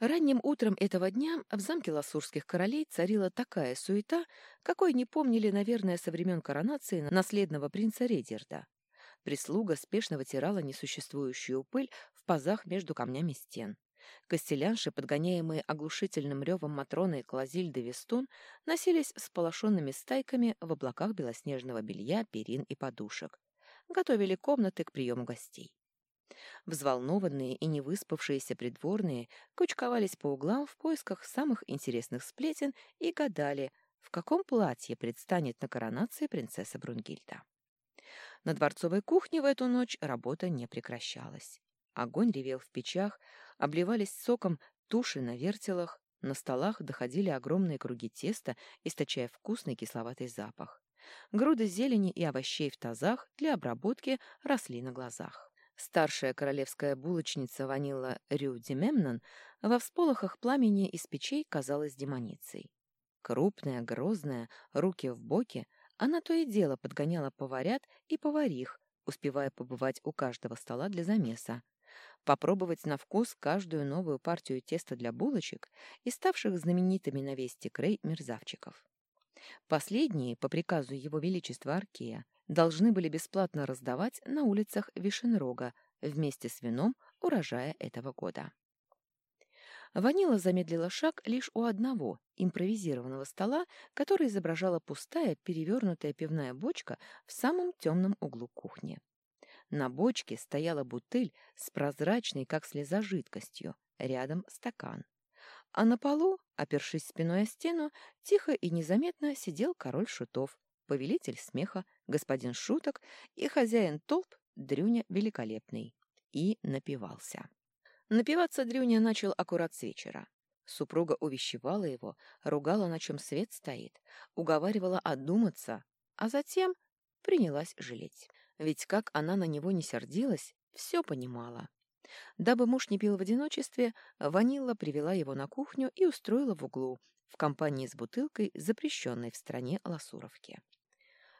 Ранним утром этого дня в замке ласурских королей царила такая суета, какой не помнили, наверное, со времен коронации наследного принца Редерда. Прислуга спешно вытирала несуществующую пыль в пазах между камнями стен. Костелянши, подгоняемые оглушительным ревом Матроны Клазильды Вестун, носились с полошенными стайками в облаках белоснежного белья, перин и подушек. Готовили комнаты к приему гостей. Взволнованные и невыспавшиеся придворные кучковались по углам в поисках самых интересных сплетен и гадали, в каком платье предстанет на коронации принцесса Брунгильда. На дворцовой кухне в эту ночь работа не прекращалась. Огонь ревел в печах, обливались соком туши на вертелах, на столах доходили огромные круги теста, источая вкусный кисловатый запах. Груды зелени и овощей в тазах для обработки росли на глазах. Старшая королевская булочница Ванила Рю Димемнон во всполохах пламени из печей казалась демоницей. Крупная, грозная, руки в боки, она то и дело подгоняла поварят и поварих, успевая побывать у каждого стола для замеса, попробовать на вкус каждую новую партию теста для булочек и ставших знаменитыми на весь Тикрей мерзавчиков. Последние, по приказу Его Величества Аркея, должны были бесплатно раздавать на улицах Вишенрога вместе с вином урожая этого года. Ванила замедлила шаг лишь у одного импровизированного стола, который изображала пустая перевернутая пивная бочка в самом темном углу кухни. На бочке стояла бутыль с прозрачной, как слеза, жидкостью, рядом стакан. А на полу, опершись спиной о стену, тихо и незаметно сидел король шутов, повелитель смеха, господин шуток и хозяин толп Дрюня Великолепный. И напивался. Напиваться Дрюня начал аккурат с вечера. Супруга увещевала его, ругала, на чем свет стоит, уговаривала одуматься, а затем принялась жалеть. Ведь как она на него не сердилась, все понимала. Дабы муж не пил в одиночестве, Ванилла привела его на кухню и устроила в углу, в компании с бутылкой, запрещенной в стране ласуровки.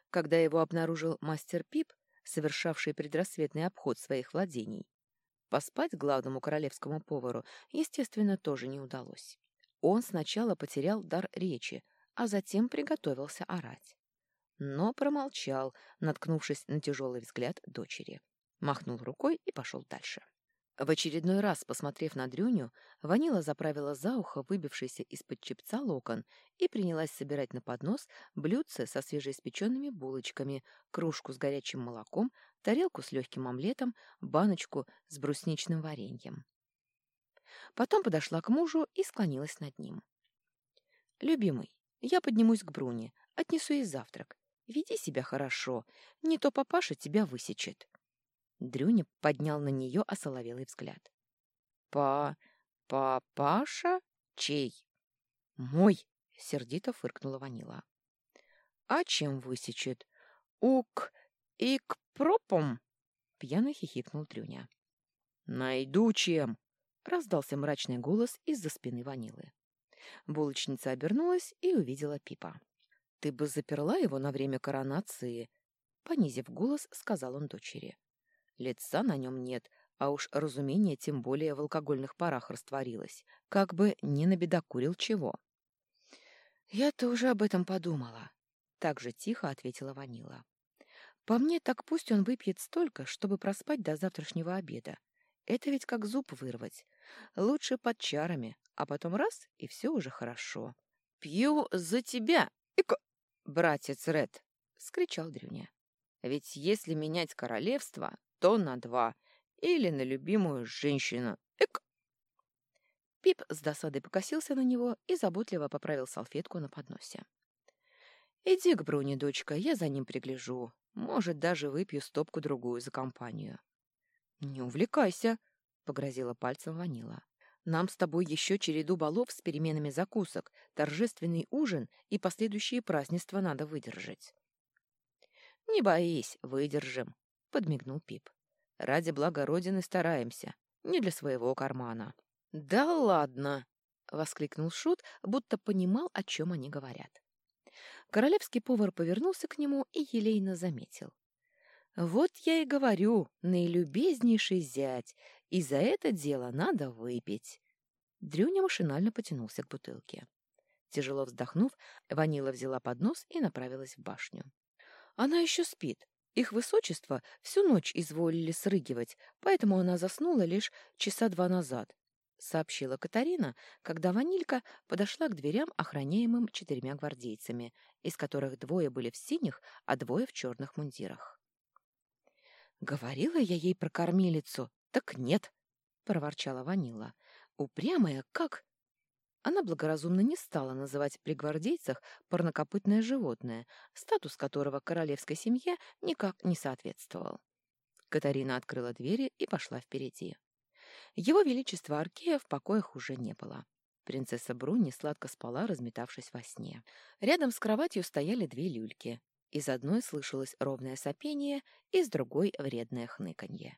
Когда его обнаружил мастер Пип, совершавший предрассветный обход своих владений, поспать главному королевскому повару, естественно, тоже не удалось. Он сначала потерял дар речи, а затем приготовился орать. Но промолчал, наткнувшись на тяжелый взгляд дочери. Махнул рукой и пошел дальше. В очередной раз, посмотрев на Дрюню, Ванила заправила за ухо выбившийся из-под чепца локон и принялась собирать на поднос блюдце со свежеиспеченными булочками, кружку с горячим молоком, тарелку с легким омлетом, баночку с брусничным вареньем. Потом подошла к мужу и склонилась над ним. «Любимый, я поднимусь к Бруне, отнесу ей завтрак. Веди себя хорошо, не то папаша тебя высечет». Дрюня поднял на нее осоловелый взгляд. «Па... папаша? Чей?» «Мой!» — сердито фыркнула Ванила. «А чем высечет? Ук... ик пропом?» — пьяно хихикнул Дрюня. «Найду чем!» — раздался мрачный голос из-за спины Ванилы. Булочница обернулась и увидела Пипа. «Ты бы заперла его на время коронации!» Понизив голос, сказал он дочери. Лица на нем нет, а уж разумение тем более в алкогольных парах растворилось. Как бы не набедокурил чего. «Я-то уже об этом подумала», — так же тихо ответила Ванила. «По мне, так пусть он выпьет столько, чтобы проспать до завтрашнего обеда. Это ведь как зуб вырвать. Лучше под чарами, а потом раз — и все уже хорошо». «Пью за тебя, Ико... братец Ред!» — скричал Дрюня. «Ведь если менять королевство, то на два. Или на любимую женщину. Эк! Пип с досадой покосился на него и заботливо поправил салфетку на подносе. «Иди к Бруне, дочка, я за ним пригляжу. Может, даже выпью стопку-другую за компанию». «Не увлекайся», — погрозила пальцем Ванила. «Нам с тобой еще череду балов с переменами закусок, торжественный ужин и последующие празднества надо выдержать». «Не боись, выдержим», — подмигнул Пип. «Ради блага Родины стараемся, не для своего кармана». «Да ладно!» — воскликнул Шут, будто понимал, о чем они говорят. Королевский повар повернулся к нему и елейно заметил. «Вот я и говорю, наилюбезнейший зять, и за это дело надо выпить». Дрюня машинально потянулся к бутылке. Тяжело вздохнув, Ванила взяла поднос и направилась в башню. Она еще спит. Их высочество всю ночь изволили срыгивать, поэтому она заснула лишь часа два назад, — сообщила Катарина, когда Ванилька подошла к дверям, охраняемым четырьмя гвардейцами, из которых двое были в синих, а двое в черных мундирах. «Говорила я ей про кормилицу, так нет», — проворчала Ванила. «Упрямая, как...» Она благоразумно не стала называть при гвардейцах парнокопытное животное, статус которого королевской семье никак не соответствовал. Катарина открыла двери и пошла впереди. Его Величество Аркея в покоях уже не было. Принцесса Бруни сладко спала, разметавшись во сне. Рядом с кроватью стояли две люльки. Из одной слышалось ровное сопение, из другой — вредное хныканье.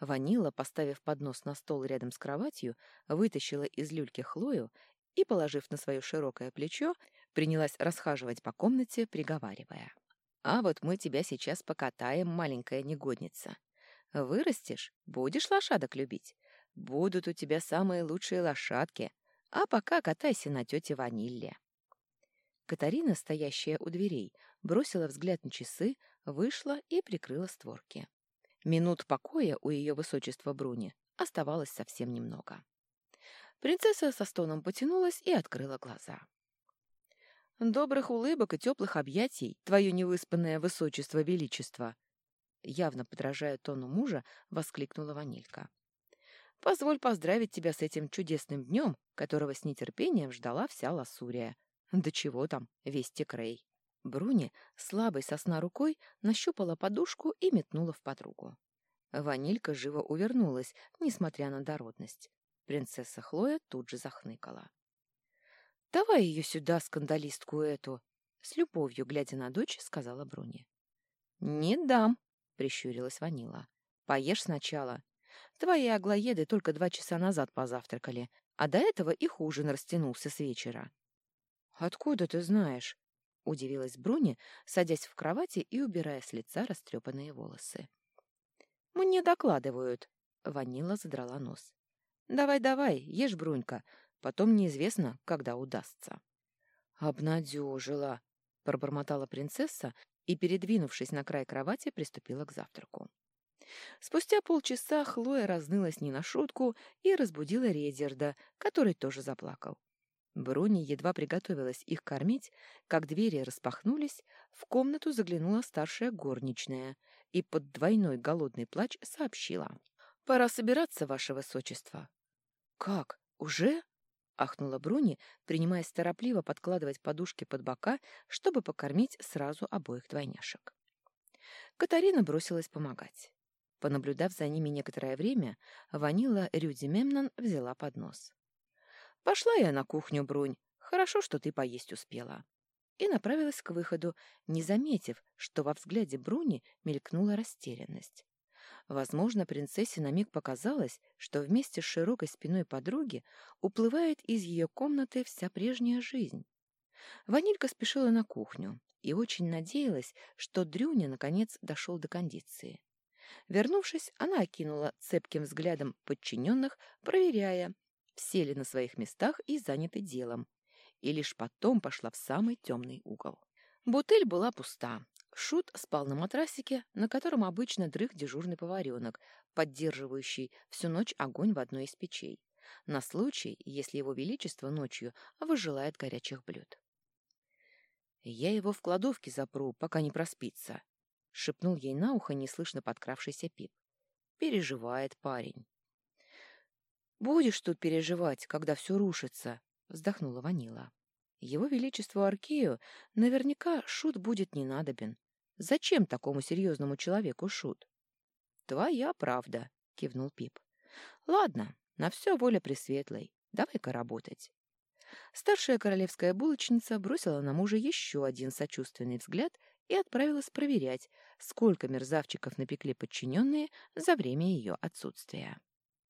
Ванила, поставив поднос на стол рядом с кроватью, вытащила из люльки Хлою и, положив на свое широкое плечо, принялась расхаживать по комнате, приговаривая. «А вот мы тебя сейчас покатаем, маленькая негодница. Вырастешь, будешь лошадок любить. Будут у тебя самые лучшие лошадки, а пока катайся на тете Ванилле». Катарина, стоящая у дверей, бросила взгляд на часы, вышла и прикрыла створки. Минут покоя у ее высочества Бруни оставалось совсем немного. Принцесса со стоном потянулась и открыла глаза. «Добрых улыбок и теплых объятий, твое невыспанное высочество величество!» Явно подражая тону мужа, воскликнула Ванилька. «Позволь поздравить тебя с этим чудесным днем, которого с нетерпением ждала вся Лассурия. Да чего там, весь Текрей!» Бруни слабой сосна рукой нащупала подушку и метнула в подругу. Ванилька живо увернулась, несмотря на дородность. Принцесса Хлоя тут же захныкала. «Давай ее сюда, скандалистку эту!» С любовью, глядя на дочь, сказала Бруни. «Не дам!» — прищурилась Ванила. «Поешь сначала. Твои аглоеды только два часа назад позавтракали, а до этого их ужин растянулся с вечера». «Откуда ты знаешь?» — удивилась Бруни, садясь в кровати и убирая с лица растрепанные волосы. «Мне докладывают», — Ванила задрала нос. «Давай-давай, ешь, Брунька, потом неизвестно, когда удастся». «Обнадежила», — пробормотала принцесса и, передвинувшись на край кровати, приступила к завтраку. Спустя полчаса Хлоя разнылась не на шутку и разбудила Редерда, который тоже заплакал. Бруни едва приготовилась их кормить, как двери распахнулись, в комнату заглянула старшая горничная и под двойной голодный плач сообщила. «Пора собираться, ваше высочество». «Как? Уже?» — ахнула Бруни, принимаясь торопливо подкладывать подушки под бока, чтобы покормить сразу обоих двойняшек. Катарина бросилась помогать. Понаблюдав за ними некоторое время, Ванила Рюди Мемнон взяла поднос. Пошла я на кухню, Брунь. Хорошо, что ты поесть успела. И направилась к выходу, не заметив, что во взгляде Бруни мелькнула растерянность. Возможно, принцессе на миг показалось, что вместе с широкой спиной подруги уплывает из ее комнаты вся прежняя жизнь. Ванилька спешила на кухню и очень надеялась, что Дрюня наконец дошел до кондиции. Вернувшись, она окинула цепким взглядом подчиненных, проверяя, все ли на своих местах и заняты делом, и лишь потом пошла в самый темный угол. Бутыль была пуста. Шут спал на матрасике, на котором обычно дрых дежурный поваренок, поддерживающий всю ночь огонь в одной из печей, на случай, если его величество ночью выжелает горячих блюд. «Я его в кладовке запру, пока не проспится», — шепнул ей на ухо неслышно подкравшийся Пип. «Переживает парень». «Будешь тут переживать, когда все рушится», — вздохнула Ванила. «Его Величеству Аркею наверняка шут будет не надобен. Зачем такому серьезному человеку шут?» «Твоя правда», — кивнул Пип. «Ладно, на все воля Пресветлой. Давай-ка работать». Старшая королевская булочница бросила на мужа еще один сочувственный взгляд и отправилась проверять, сколько мерзавчиков напекли подчиненные за время ее отсутствия.